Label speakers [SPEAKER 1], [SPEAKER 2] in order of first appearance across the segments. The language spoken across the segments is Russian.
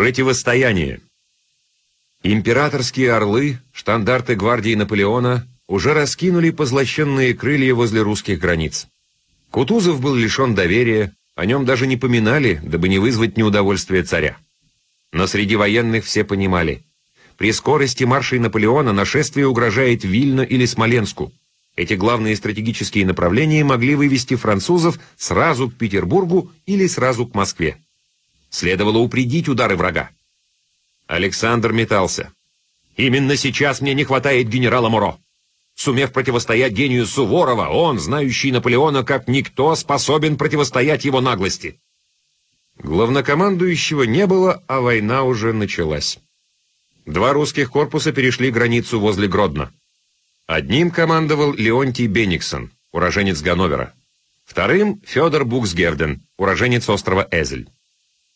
[SPEAKER 1] Противостояние. Императорские орлы, штандарты гвардии Наполеона, уже раскинули позлощенные крылья возле русских границ. Кутузов был лишен доверия, о нем даже не поминали, дабы не вызвать неудовольствия царя. Но среди военных все понимали, при скорости маршей Наполеона нашествие угрожает Вильно или Смоленску. Эти главные стратегические направления могли вывести французов сразу к Петербургу или сразу к Москве. Следовало упредить удары врага. Александр метался. «Именно сейчас мне не хватает генерала Муро. Сумев противостоять гению Суворова, он, знающий Наполеона как никто, способен противостоять его наглости». Главнокомандующего не было, а война уже началась. Два русских корпуса перешли границу возле Гродно. Одним командовал Леонтий Бениксон, уроженец Ганновера. Вторым — Федор Буксгерден, уроженец острова Эзель.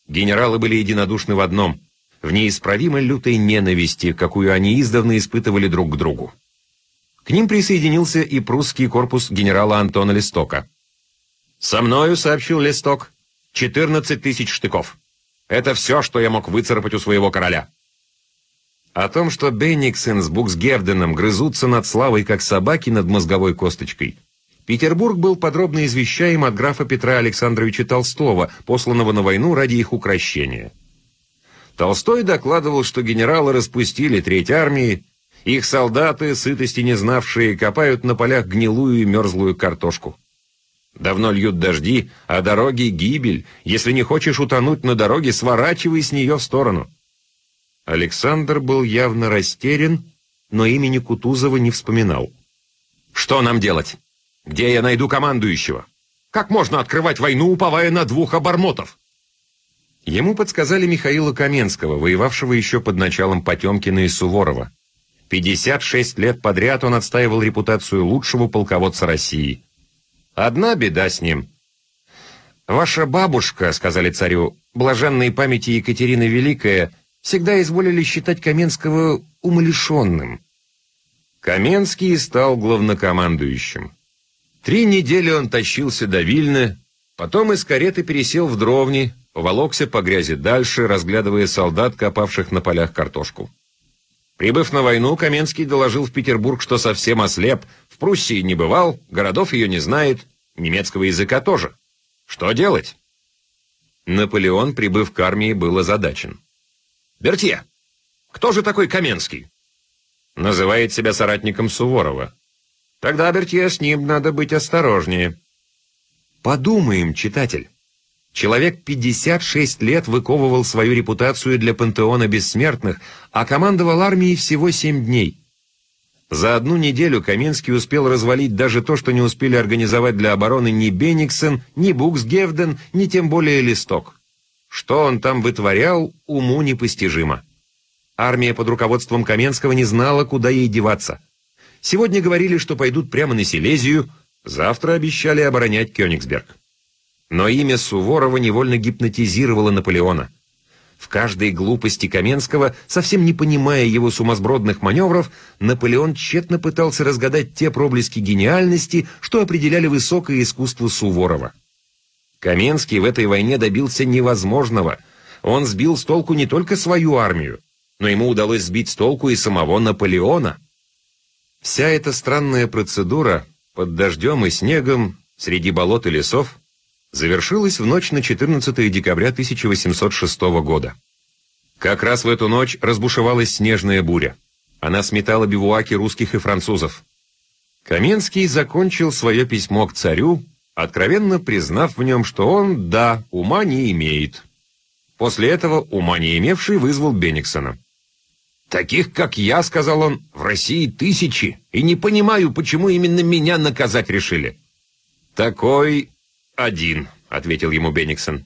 [SPEAKER 1] Генералы были единодушны в одном — в неисправимой лютой ненависти, какую они издавна испытывали друг к другу. К ним присоединился и прусский корпус генерала Антона Листока. «Со мною», — сообщил Листок, — «14 тысяч штыков. Это все, что я мог выцарапать у своего короля». О том, что Бенниксен с Буксгерденом грызутся над славой, как собаки над мозговой косточкой, Петербург был подробно извещаем от графа Петра Александровича Толстого, посланного на войну ради их укрощения. Толстой докладывал, что генералы распустили треть армии, их солдаты, сытости не знавшие, копают на полях гнилую и мерзлую картошку. Давно льют дожди, а дороги — гибель. Если не хочешь утонуть на дороге, сворачивай с нее в сторону. Александр был явно растерян, но имени Кутузова не вспоминал. «Что нам делать?» Где я найду командующего? Как можно открывать войну, уповая на двух обормотов? Ему подсказали Михаила Каменского, воевавшего еще под началом Потемкина и Суворова. 56 лет подряд он отстаивал репутацию лучшего полководца России. Одна беда с ним. «Ваша бабушка, — сказали царю, — блаженной памяти Екатерина Великая, всегда изволили считать Каменского умалишенным». Каменский стал главнокомандующим. Три недели он тащился до Вильны, потом из кареты пересел в дровни, поволокся по грязи дальше, разглядывая солдат, копавших на полях картошку. Прибыв на войну, Каменский доложил в Петербург, что совсем ослеп, в Пруссии не бывал, городов ее не знает, немецкого языка тоже. Что делать? Наполеон, прибыв к армии, был озадачен. «Бертье, кто же такой Каменский?» Называет себя соратником Суворова. Тогда, Бертье, с ним надо быть осторожнее. Подумаем, читатель. Человек 56 лет выковывал свою репутацию для пантеона бессмертных, а командовал армией всего 7 дней. За одну неделю Каменский успел развалить даже то, что не успели организовать для обороны ни Бениксен, ни Буксгевден, ни тем более Листок. Что он там вытворял, уму непостижимо. Армия под руководством Каменского не знала, куда ей деваться. Сегодня говорили, что пойдут прямо на Силезию, завтра обещали оборонять Кёнигсберг. Но имя Суворова невольно гипнотизировало Наполеона. В каждой глупости Каменского, совсем не понимая его сумасбродных маневров, Наполеон тщетно пытался разгадать те проблески гениальности, что определяли высокое искусство Суворова. Каменский в этой войне добился невозможного. Он сбил с толку не только свою армию, но ему удалось сбить с толку и самого Наполеона. Вся эта странная процедура под дождем и снегом, среди болот и лесов, завершилась в ночь на 14 декабря 1806 года. Как раз в эту ночь разбушевалась снежная буря. Она сметала бивуаки русских и французов. Каменский закончил свое письмо к царю, откровенно признав в нем, что он, да, ума не имеет. После этого ума не имевший вызвал Бениксона. «Таких, как я, — сказал он, — в России тысячи, и не понимаю, почему именно меня наказать решили». «Такой один», — ответил ему Бениксон.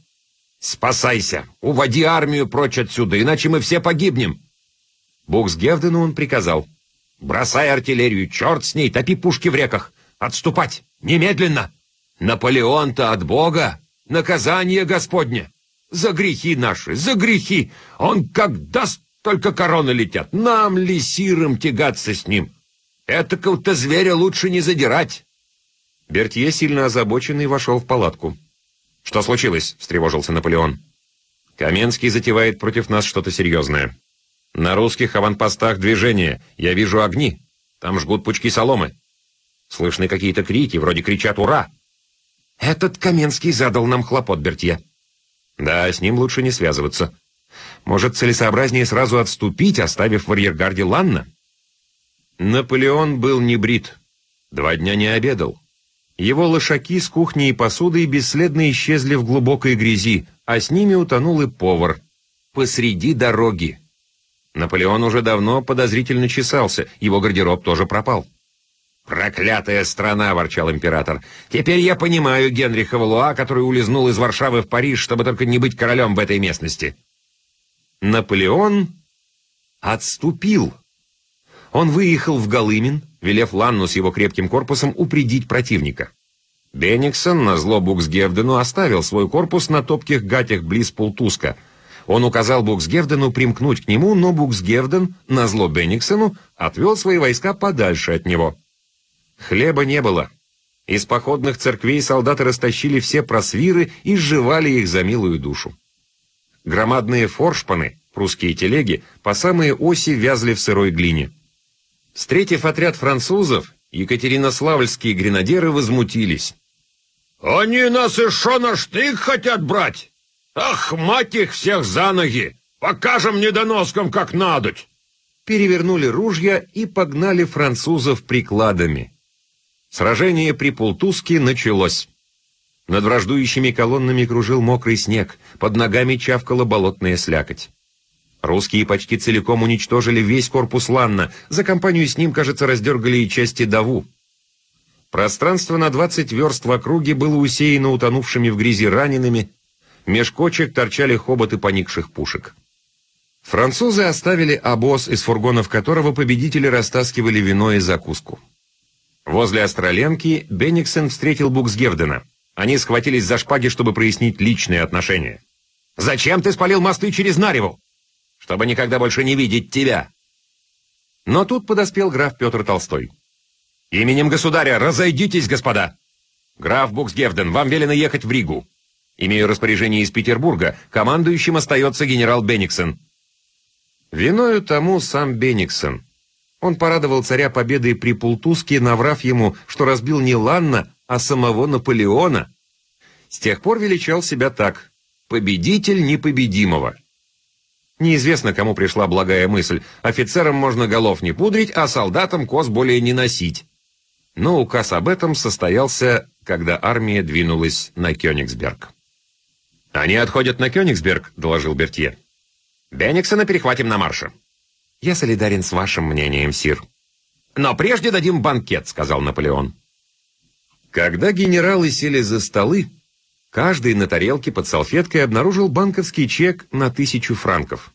[SPEAKER 1] «Спасайся! Уводи армию прочь отсюда, иначе мы все погибнем!» Буксгевдену он приказал. «Бросай артиллерию, черт с ней, топи пушки в реках! Отступать! Немедленно! Наполеон-то от Бога! Наказание Господне! За грехи наши, за грехи! Он как даст только короны летят. Нам ли сирым тягаться с ним? Этакого-то зверя лучше не задирать. Бертье, сильно озабоченный, вошел в палатку. «Что случилось?» — встревожился Наполеон. Каменский затевает против нас что-то серьезное. На русских аванпостах движение. Я вижу огни. Там жгут пучки соломы. Слышны какие-то крики, вроде кричат «Ура!». Этот Каменский задал нам хлопот, Бертье. Да, с ним лучше не связываться. Может, целесообразнее сразу отступить, оставив в арьергарде Ланна? Наполеон был не брит. Два дня не обедал. Его лошаки с кухней и посудой бесследно исчезли в глубокой грязи, а с ними утонул и повар. Посреди дороги. Наполеон уже давно подозрительно чесался, его гардероб тоже пропал. «Проклятая страна!» — ворчал император. «Теперь я понимаю Генриха Валуа, который улизнул из Варшавы в Париж, чтобы только не быть королем в этой местности». Наполеон отступил. Он выехал в Голымин, велев Ланну с его крепким корпусом упредить противника. Бениксон, назло Буксгевдену, оставил свой корпус на топких гатях близ Пултуска. Он указал Буксгевдену примкнуть к нему, но Буксгевден, назло Бениксону, отвел свои войска подальше от него. Хлеба не было. Из походных церквей солдаты растащили все просвиры и сживали их за милую душу. Громадные форшпаны, прусские телеги, по самые оси вязли в сырой глине. Встретив отряд французов, екатеринославльские гренадеры возмутились. «Они нас еще на штык хотят брать! Ах, мать их всех за ноги! Покажем недоноскам, как надоть!» Перевернули ружья и погнали французов прикладами. Сражение при Пултуске началось. Над враждующими колоннами кружил мокрый снег, под ногами чавкала болотная слякоть. Русские почти целиком уничтожили весь корпус Ланна, за компанию с ним, кажется, раздергали и части Даву. Пространство на 20 верст в округе было усеяно утонувшими в грязи ранеными, меж кочек торчали хоботы поникших пушек. Французы оставили обоз, из фургонов которого победители растаскивали вино и закуску. Возле Остроленки Бенниксен встретил Буксгевдена. Они схватились за шпаги, чтобы прояснить личные отношения. «Зачем ты спалил мосты через Нареву?» «Чтобы никогда больше не видеть тебя!» Но тут подоспел граф Петр Толстой. «Именем государя разойдитесь, господа!» «Граф Буксгевден, вам велено ехать в Ригу. Имею распоряжение из Петербурга, командующим остается генерал Бенниксен». Виною тому сам Бенниксен – он порадовал царя победой при Пултуске, наврав ему, что разбил не Ланна, а самого Наполеона. С тех пор величал себя так – победитель непобедимого. Неизвестно, кому пришла благая мысль. Офицерам можно голов не пудрить, а солдатам кос более не носить. Но указ об этом состоялся, когда армия двинулась на Кёнигсберг. «Они отходят на Кёнигсберг», — доложил Бертье. «Бенниксона перехватим на марше». «Я солидарен с вашим мнением, сир». «Но прежде дадим банкет», — сказал Наполеон. Когда генералы сели за столы, каждый на тарелке под салфеткой обнаружил банковский чек на тысячу франков.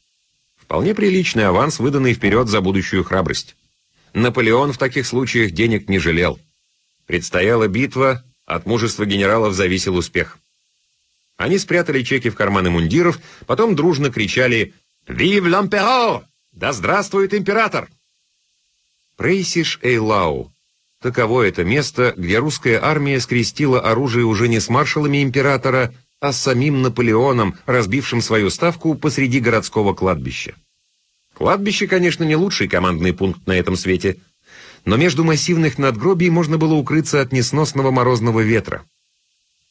[SPEAKER 1] Вполне приличный аванс, выданный вперед за будущую храбрость. Наполеон в таких случаях денег не жалел. Предстояла битва, от мужества генералов зависел успех. Они спрятали чеки в карманы мундиров, потом дружно кричали «Вив l'Empereur!» Да здравствует император! Прейсиш Эйлау. Таково это место, где русская армия скрестила оружие уже не с маршалами императора, а с самим Наполеоном, разбившим свою ставку посреди городского кладбища. Кладбище, конечно, не лучший командный пункт на этом свете, но между массивных надгробий можно было укрыться от несносного морозного ветра.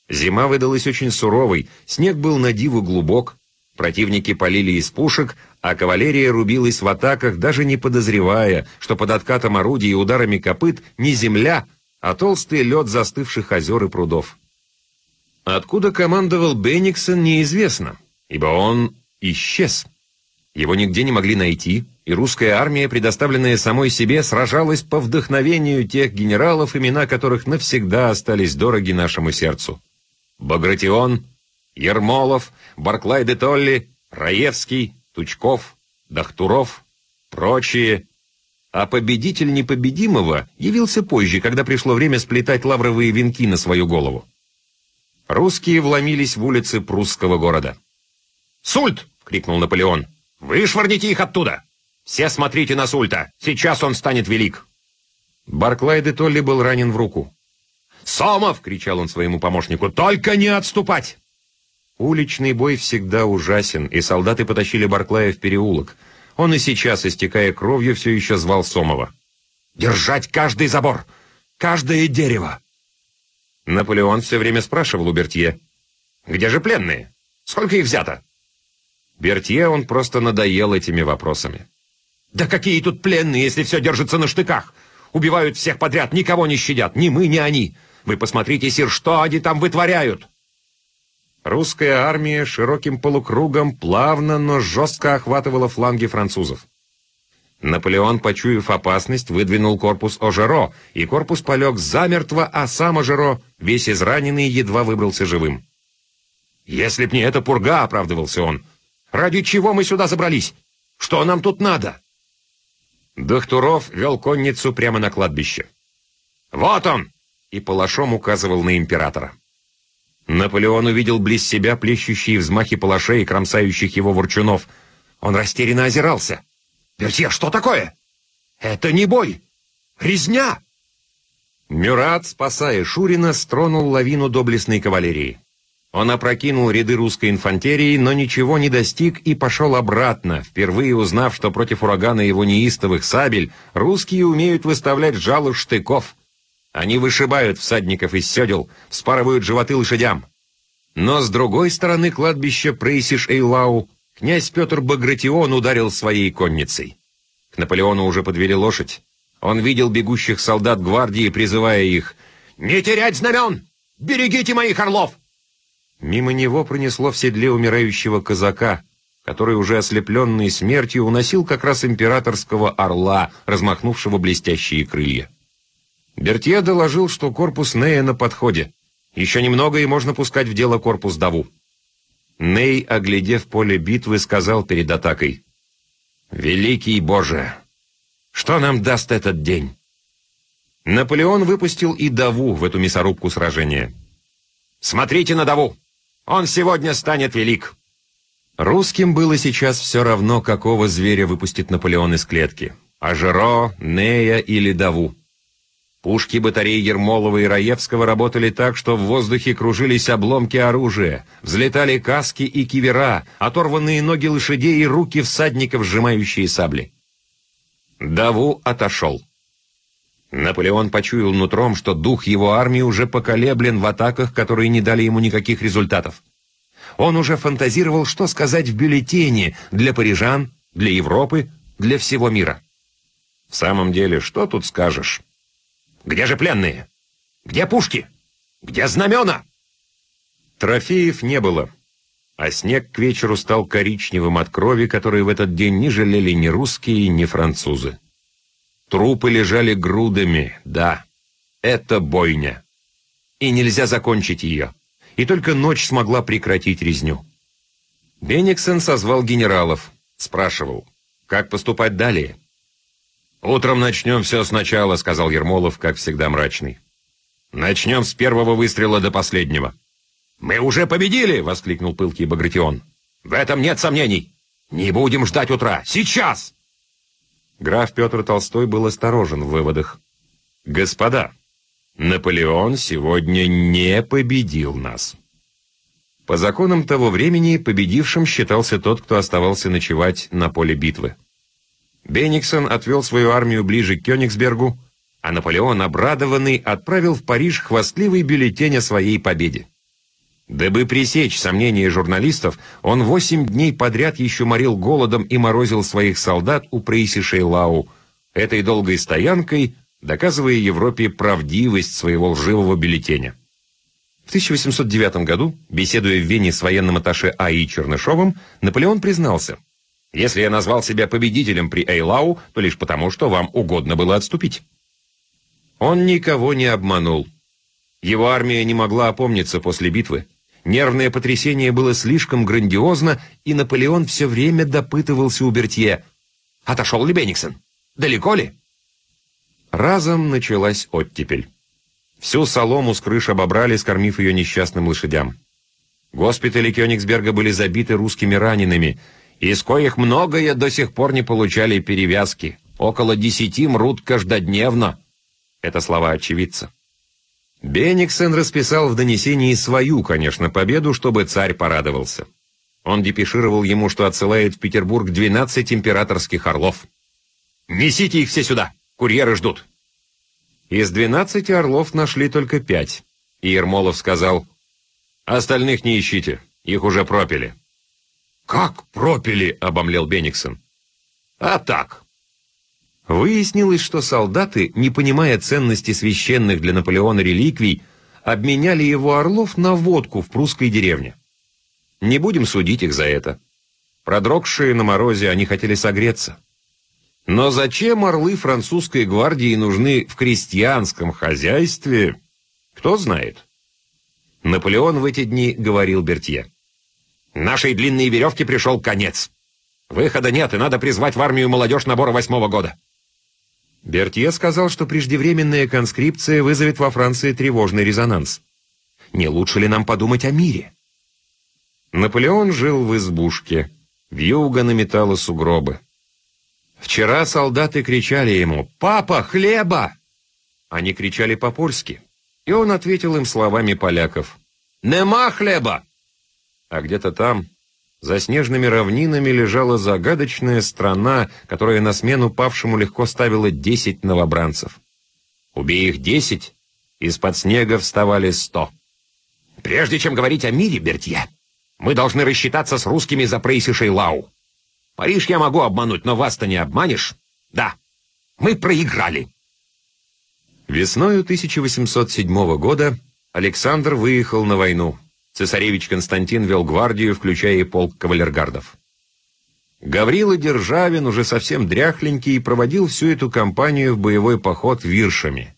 [SPEAKER 1] Зима выдалась очень суровой, снег был на диву глубок, Противники полили из пушек, а кавалерия рубилась в атаках, даже не подозревая, что под откатом орудий и ударами копыт не земля, а толстый лед застывших озер и прудов. Откуда командовал Бенниксон, неизвестно, ибо он исчез. Его нигде не могли найти, и русская армия, предоставленная самой себе, сражалась по вдохновению тех генералов, имена которых навсегда остались дороги нашему сердцу. Багратион, Ермолов, Барклай де Толли, Раевский, Тучков, Дахтуров, прочие. А победитель непобедимого явился позже, когда пришло время сплетать лавровые венки на свою голову. Русские вломились в улицы прусского города. «Сульт!» — крикнул Наполеон. «Вышвырните их оттуда! Все смотрите на Сульта! Сейчас он станет велик!» Барклай де Толли был ранен в руку. «Сомов!» — кричал он своему помощнику. «Только не отступать!» Уличный бой всегда ужасен, и солдаты потащили Барклая в переулок. Он и сейчас, истекая кровью, все еще звал Сомова. «Держать каждый забор! Каждое дерево!» Наполеон все время спрашивал у Бертье. «Где же пленные? Сколько их взято?» Бертье он просто надоел этими вопросами. «Да какие тут пленные, если все держится на штыках? Убивают всех подряд, никого не щадят, ни мы, ни они. Вы посмотрите, сир, что они там вытворяют!» Русская армия широким полукругом плавно, но жестко охватывала фланги французов. Наполеон, почуяв опасность, выдвинул корпус Ожеро, и корпус полег замертво, а сам Ожеро, весь израненный, едва выбрался живым. «Если б не эта пурга», — оправдывался он, — «ради чего мы сюда забрались? Что нам тут надо?» Дохтуров вел конницу прямо на кладбище. «Вот он!» — и палашом указывал на императора. Наполеон увидел близ себя плещущие взмахи палашей и кромсающих его ворчунов. Он растерянно озирался. «Бертье, что такое? Это не бой! Резня!» Мюрат, спасая Шурина, стронул лавину доблестной кавалерии. Он опрокинул ряды русской инфантерии, но ничего не достиг и пошел обратно, впервые узнав, что против урагана его неистовых сабель русские умеют выставлять жало штыков. Они вышибают всадников из седел, вспарывают животы лошадям. Но с другой стороны кладбища Прейсиш-Эйлау князь Петр Багратион ударил своей конницей. К Наполеону уже подвели лошадь. Он видел бегущих солдат гвардии, призывая их «Не терять знамен! Берегите моих орлов!» Мимо него пронесло в седле умирающего казака, который, уже ослепленный смертью, уносил как раз императорского орла, размахнувшего блестящие крылья. Бертье доложил, что корпус Нея на подходе. Еще немного, и можно пускать в дело корпус Даву. Ней, оглядев поле битвы, сказал перед атакой, «Великий Боже, что нам даст этот день?» Наполеон выпустил и Даву в эту мясорубку сражения. «Смотрите на Даву! Он сегодня станет велик!» Русским было сейчас все равно, какого зверя выпустит Наполеон из клетки. Ажеро, Нея или Даву. Пушки батарей Ермолова и Раевского работали так, что в воздухе кружились обломки оружия, взлетали каски и кивера, оторванные ноги лошадей и руки всадников, сжимающие сабли. Даву отошел. Наполеон почуял нутром, что дух его армии уже поколеблен в атаках, которые не дали ему никаких результатов. Он уже фантазировал, что сказать в бюллетене для парижан, для Европы, для всего мира. В самом деле, что тут скажешь? Где же пленные? Где пушки? Где знамена?» Трофеев не было, а снег к вечеру стал коричневым от крови, которые в этот день не жалели ни русские, ни французы. Трупы лежали грудами, да, это бойня. И нельзя закончить ее. И только ночь смогла прекратить резню. Бениксон созвал генералов, спрашивал, как поступать далее. «Утром начнем все сначала», — сказал Ермолов, как всегда мрачный. «Начнем с первого выстрела до последнего». «Мы уже победили!» — воскликнул пылкий Багратион. «В этом нет сомнений! Не будем ждать утра! Сейчас!» Граф Петр Толстой был осторожен в выводах. «Господа, Наполеон сегодня не победил нас». По законам того времени победившим считался тот, кто оставался ночевать на поле битвы. Бениксон отвел свою армию ближе к Кёнигсбергу, а Наполеон, обрадованный, отправил в Париж хвастливый бюллетень о своей победе. Дабы пресечь сомнения журналистов, он восемь дней подряд еще морил голодом и морозил своих солдат у Прейси-Шейлау, этой долгой стоянкой доказывая Европе правдивость своего лживого бюллетеня. В 1809 году, беседуя в Вене с военным атташе А.И. Чернышовым, Наполеон признался – если я назвал себя победителем при Эйлау, то лишь потому, что вам угодно было отступить. Он никого не обманул. Его армия не могла опомниться после битвы. Нервное потрясение было слишком грандиозно, и Наполеон все время допытывался у Бертье. «Отошел ли Бенниксон? Далеко ли?» Разом началась оттепель. Всю солому с крыш обобрали, скормив ее несчастным лошадям. Госпитали Кёнигсберга были забиты русскими ранеными — из коих многое до сих пор не получали перевязки. Около десяти мрут каждодневно. Это слова очевидца. Бениксен расписал в донесении свою, конечно, победу, чтобы царь порадовался. Он депешировал ему, что отсылает в Петербург 12 императорских орлов. «Несите их все сюда! Курьеры ждут!» Из 12 орлов нашли только пять, и Ермолов сказал, «Остальных не ищите, их уже пропили». «Как пропили?» — обомлел Бениксон. «А так». Выяснилось, что солдаты, не понимая ценности священных для Наполеона реликвий, обменяли его орлов на водку в прусской деревне. Не будем судить их за это. Продрогшие на морозе, они хотели согреться. Но зачем орлы французской гвардии нужны в крестьянском хозяйстве, кто знает. Наполеон в эти дни говорил Бертье. «Нашей длинной веревке пришел конец. Выхода нет, и надо призвать в армию молодежь набора восьмого года». Бертье сказал, что преждевременная конскрипция вызовет во Франции тревожный резонанс. Не лучше ли нам подумать о мире? Наполеон жил в избушке. Вьюга наметала сугробы. Вчера солдаты кричали ему «Папа, хлеба!» Они кричали по-польски, и он ответил им словами поляков «Нема хлеба!» А где-то там, за снежными равнинами, лежала загадочная страна, которая на смену павшему легко ставила десять новобранцев. Убей их десять, из-под снега вставали сто. Прежде чем говорить о мире, Бертье, мы должны рассчитаться с русскими за Прейси Шейлау. Париж я могу обмануть, но вас-то не обманешь. Да, мы проиграли. Весною 1807 года Александр выехал на войну. Цесаревич Константин вел гвардию, включая и полк кавалергардов. Гаврила Державин, уже совсем дряхленький, проводил всю эту кампанию в боевой поход виршами.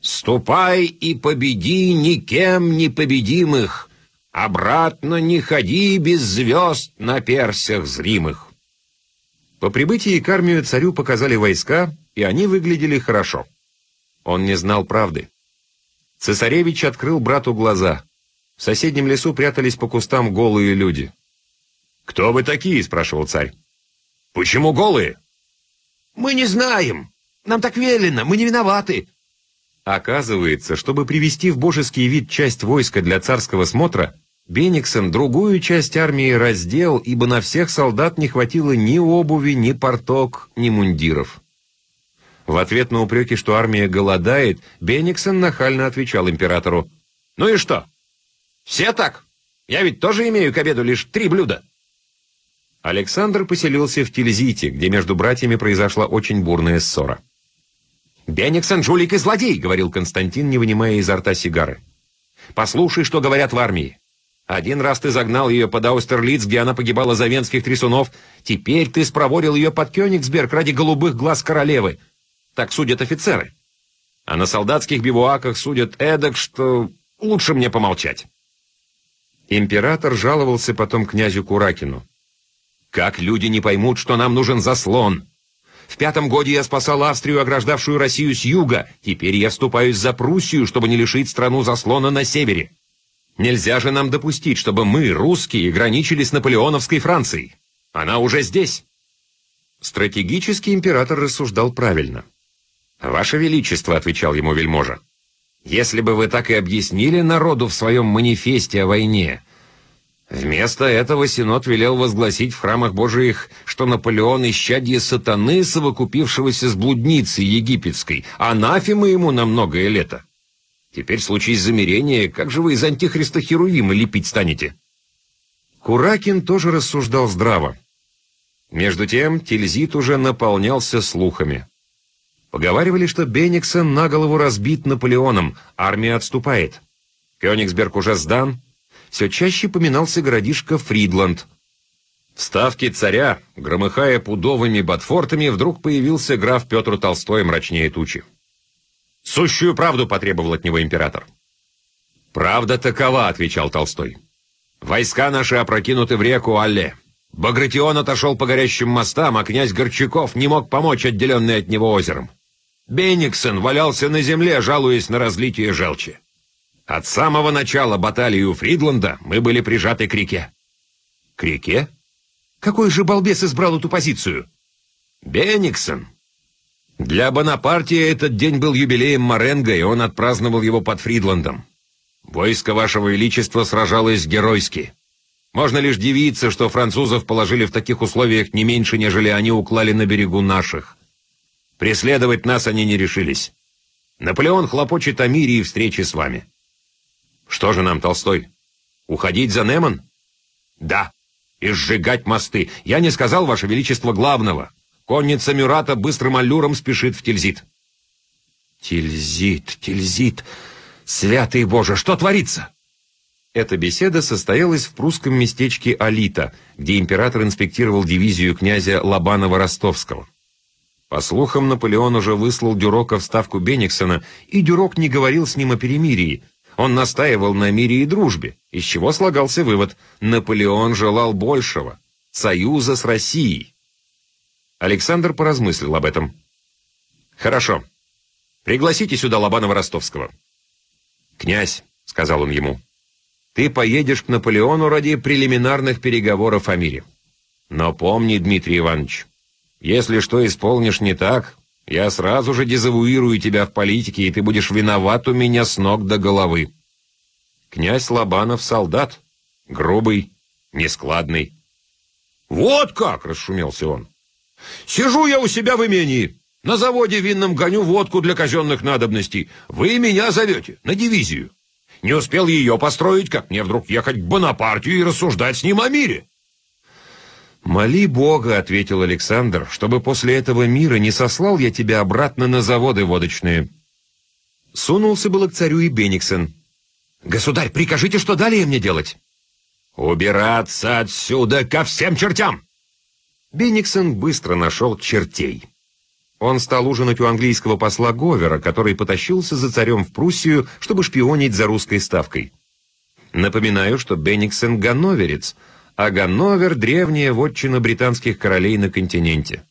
[SPEAKER 1] «Ступай и победи никем не победимых, Обратно не ходи без звезд на персях зримых. По прибытии к армию царю показали войска, и они выглядели хорошо. Он не знал правды. Цесаревич открыл брату глаза. В соседнем лесу прятались по кустам голые люди. «Кто вы такие?» — спрашивал царь. «Почему голые?» «Мы не знаем. Нам так велено, мы не виноваты». Оказывается, чтобы привести в божеский вид часть войска для царского смотра, Бениксон другую часть армии раздел, ибо на всех солдат не хватило ни обуви, ни порток, ни мундиров. В ответ на упреки, что армия голодает, Бениксон нахально отвечал императору. «Ну и что? Все так? Я ведь тоже имею к обеду лишь три блюда». Александр поселился в Тильзите, где между братьями произошла очень бурная ссора. «Бениксон жулик и злодей», — говорил Константин, не вынимая изо рта сигары. «Послушай, что говорят в армии. Один раз ты загнал ее под Аустерлиц, где она погибала за венских трясунов. Теперь ты спроворил ее под Кёнигсберг ради голубых глаз королевы. Так судят офицеры. А на солдатских бивуаках судят эдак, что лучше мне помолчать». Император жаловался потом князю Куракину. «Как люди не поймут, что нам нужен заслон? В пятом годе я спасал Австрию, ограждавшую Россию с юга. Теперь я вступаюсь за Пруссию, чтобы не лишить страну заслона на севере. Нельзя же нам допустить, чтобы мы, русские, граничили с наполеоновской Францией. Она уже здесь. Стратегический император рассуждал правильно. «Ваше Величество», — отвечал ему вельможа, — «если бы вы так и объяснили народу в своем манифесте о войне, Вместо этого Синод велел возгласить в храмах Божиих, что Наполеон – исчадье сатаны, совокупившегося с блудницей египетской, анафема ему на многое лето. Теперь случись замерение, как же вы из антихриста Херувима лепить станете? Куракин тоже рассуждал здраво. Между тем Тильзит уже наполнялся слухами. Поговаривали, что Бениксон на голову разбит Наполеоном, армия отступает. Кёнигсберг уже сдан, все чаще поминался городишко Фридланд. В ставке царя, громыхая пудовыми ботфортами, вдруг появился граф Петр Толстой мрачнее тучи. Сущую правду потребовал от него император. «Правда такова», — отвечал Толстой. «Войска наши опрокинуты в реку Алле. Багратион отошел по горящим мостам, а князь Горчаков не мог помочь отделенный от него озером. Бениксон валялся на земле, жалуясь на разлитие желчи. От самого начала баталии у Фридланда мы были прижаты к реке. К реке? Какой же балбес избрал эту позицию? Бениксон. Для Бонапартия этот день был юбилеем Маренго, и он отпраздновал его под Фридландом. Войско вашего величества сражалось геройски. Можно лишь дивиться, что французов положили в таких условиях не меньше, нежели они уклали на берегу наших. Преследовать нас они не решились. Наполеон хлопочет о мире и встрече с вами. Что же нам, Толстой? Уходить за Неман? Да. И сжигать мосты. Я не сказал, Ваше Величество, главного. Конница Мюрата быстрым аллюром спешит в Тильзит. Тильзит, Тильзит. Святый Боже, что творится? Эта беседа состоялась в прусском местечке Алита, где император инспектировал дивизию князя Лобанова-Ростовского. По слухам, Наполеон уже выслал Дюрока в ставку Бениксона, и Дюрок не говорил с ним о перемирии. Он настаивал на мире и дружбе, из чего слагался вывод – Наполеон желал большего – союза с Россией. Александр поразмыслил об этом. «Хорошо. Пригласите сюда Лобанова-Ростовского». «Князь», — сказал он ему, — «ты поедешь к Наполеону ради прелиминарных переговоров о мире. Но помни, Дмитрий Иванович, если что исполнишь не так, я сразу же дезавуирую тебя в политике, и ты будешь виноват у меня с ног до головы. Князь Лобанов солдат, грубый, нескладный. «Вот как!» — расшумелся он. «Сижу я у себя в имении, на заводе винном гоню водку для казенных надобностей. Вы меня зовете на дивизию. Не успел ее построить, как мне вдруг ехать к Бонапартию и рассуждать с ним о мире. «Моли Бога», — ответил Александр, «чтобы после этого мира не сослал я тебя обратно на заводы водочные». Сунулся было к царю и Бениксен. «Государь, прикажите, что далее мне делать?» «Убираться отсюда ко всем чертям!» Бениксон быстро нашел чертей. Он стал ужинать у английского посла Говера, который потащился за царем в Пруссию, чтобы шпионить за русской ставкой. Напоминаю, что Бениксон — ганноверец — а Ганновер — древняя вотчина британских королей на континенте.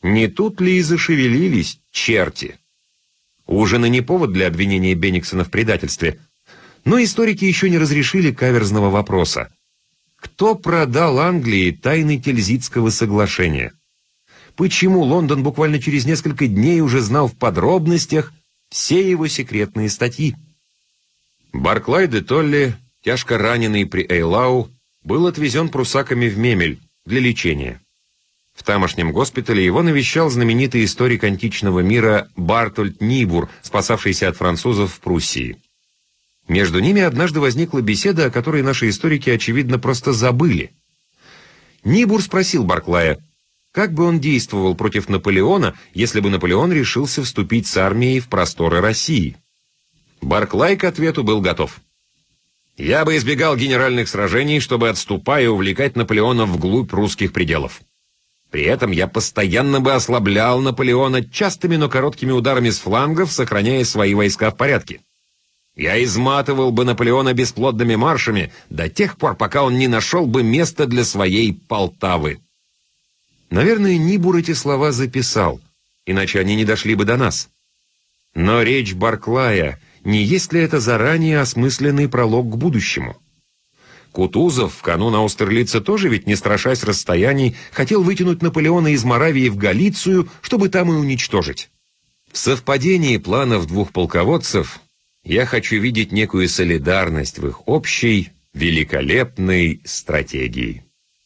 [SPEAKER 1] Не тут ли и зашевелились черти? Ужин и не повод для обвинения Бениксона в предательстве. Но историки еще не разрешили каверзного вопроса. Кто продал Англии тайны Тильзитского соглашения? Почему Лондон буквально через несколько дней уже знал в подробностях все его секретные статьи? Барклай де Толли, тяжко раненый при Эйлау, был отвезен прусаками в Мемель для лечения. В тамошнем госпитале его навещал знаменитый историк античного мира Бартольд Нибур, спасавшийся от французов в Пруссии. Между ними однажды возникла беседа, о которой наши историки, очевидно, просто забыли. Нибур спросил Барклая, как бы он действовал против Наполеона, если бы Наполеон решился вступить с армией в просторы России. Барклай к ответу был готов. Я бы избегал генеральных сражений, чтобы, отступая, увлекать Наполеона вглубь русских пределов. При этом я постоянно бы ослаблял Наполеона частыми, но короткими ударами с флангов, сохраняя свои войска в порядке. Я изматывал бы Наполеона бесплодными маршами до тех пор, пока он не нашел бы места для своей Полтавы. Наверное, Нибур эти слова записал, иначе они не дошли бы до нас. Но речь Барклая — не есть ли это заранее осмысленный пролог к будущему? Кутузов в канун Аустерлица тоже ведь, не страшась расстояний, хотел вытянуть Наполеона из Моравии в Галицию, чтобы там и уничтожить. В совпадении планов двух полководцев я хочу видеть некую солидарность в их общей, великолепной стратегии.